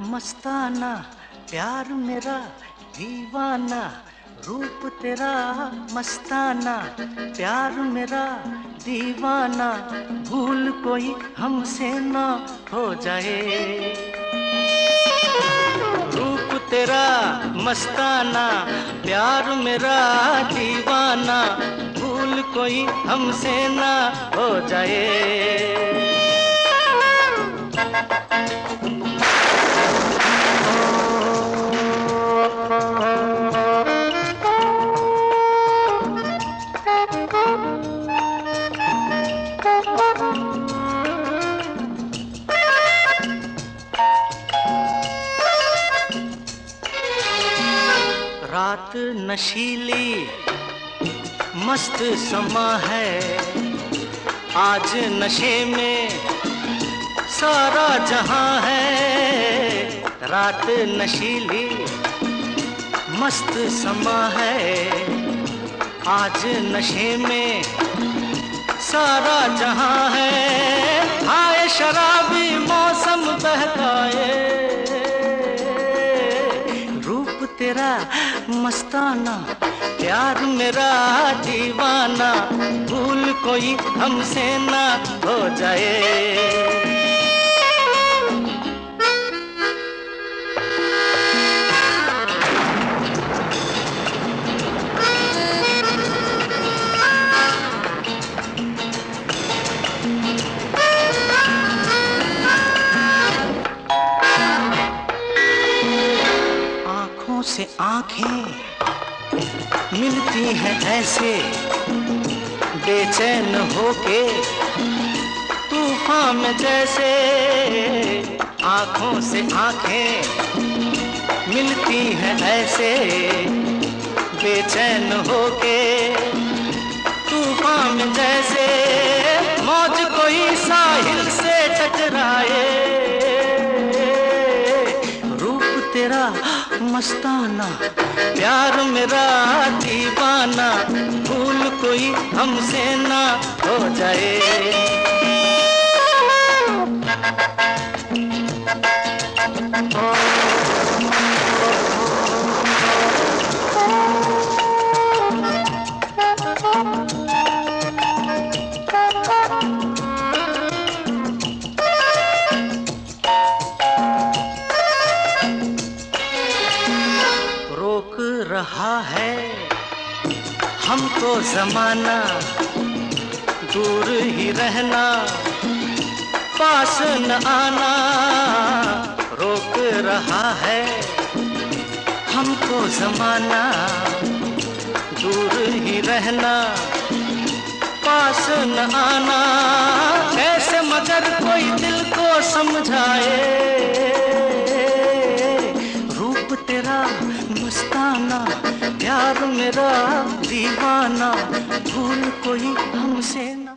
मस्ताना, प्यार मेरा दीवाना, रूप तेरा मस्ताना, प्यार मेरा दीवाना, भूल कोई हमसे ना हो जाए। रूप तेरा मस्ताना, प्यार मेरा दीवाना, भूल कोई हमसे ना हो जाए। रात नशीली मस्त समा है। आज नशे में सारा जहाँ है। रात नशीली मस्त समा है। आज नशे में सारा जहाँ है। आए शराबी मौसम बहकाए। रूप तेरा मस्ताना प्यार मेरा दीवाना भूल कोई हमसे ना हो जाए। से आँखें मिलती हैं ऐसे। बेचैन होके तूफ़ान में जैसे आँखों से आँखें मिलती हैं ऐसे। बेचैन होके तूफ़ान में जैसे मस्ताना प्यार मेरा दीवाना भूल कोई हमसे ना हो जाए। रहा है। हमको जमाना दूर ही रहना, पास न आना, रोक रहा है। हमको जमाना दूर ही रहना, पास न आना। मस्ताना प्यार मेरा दीवाना भूल कोई हमसे ना।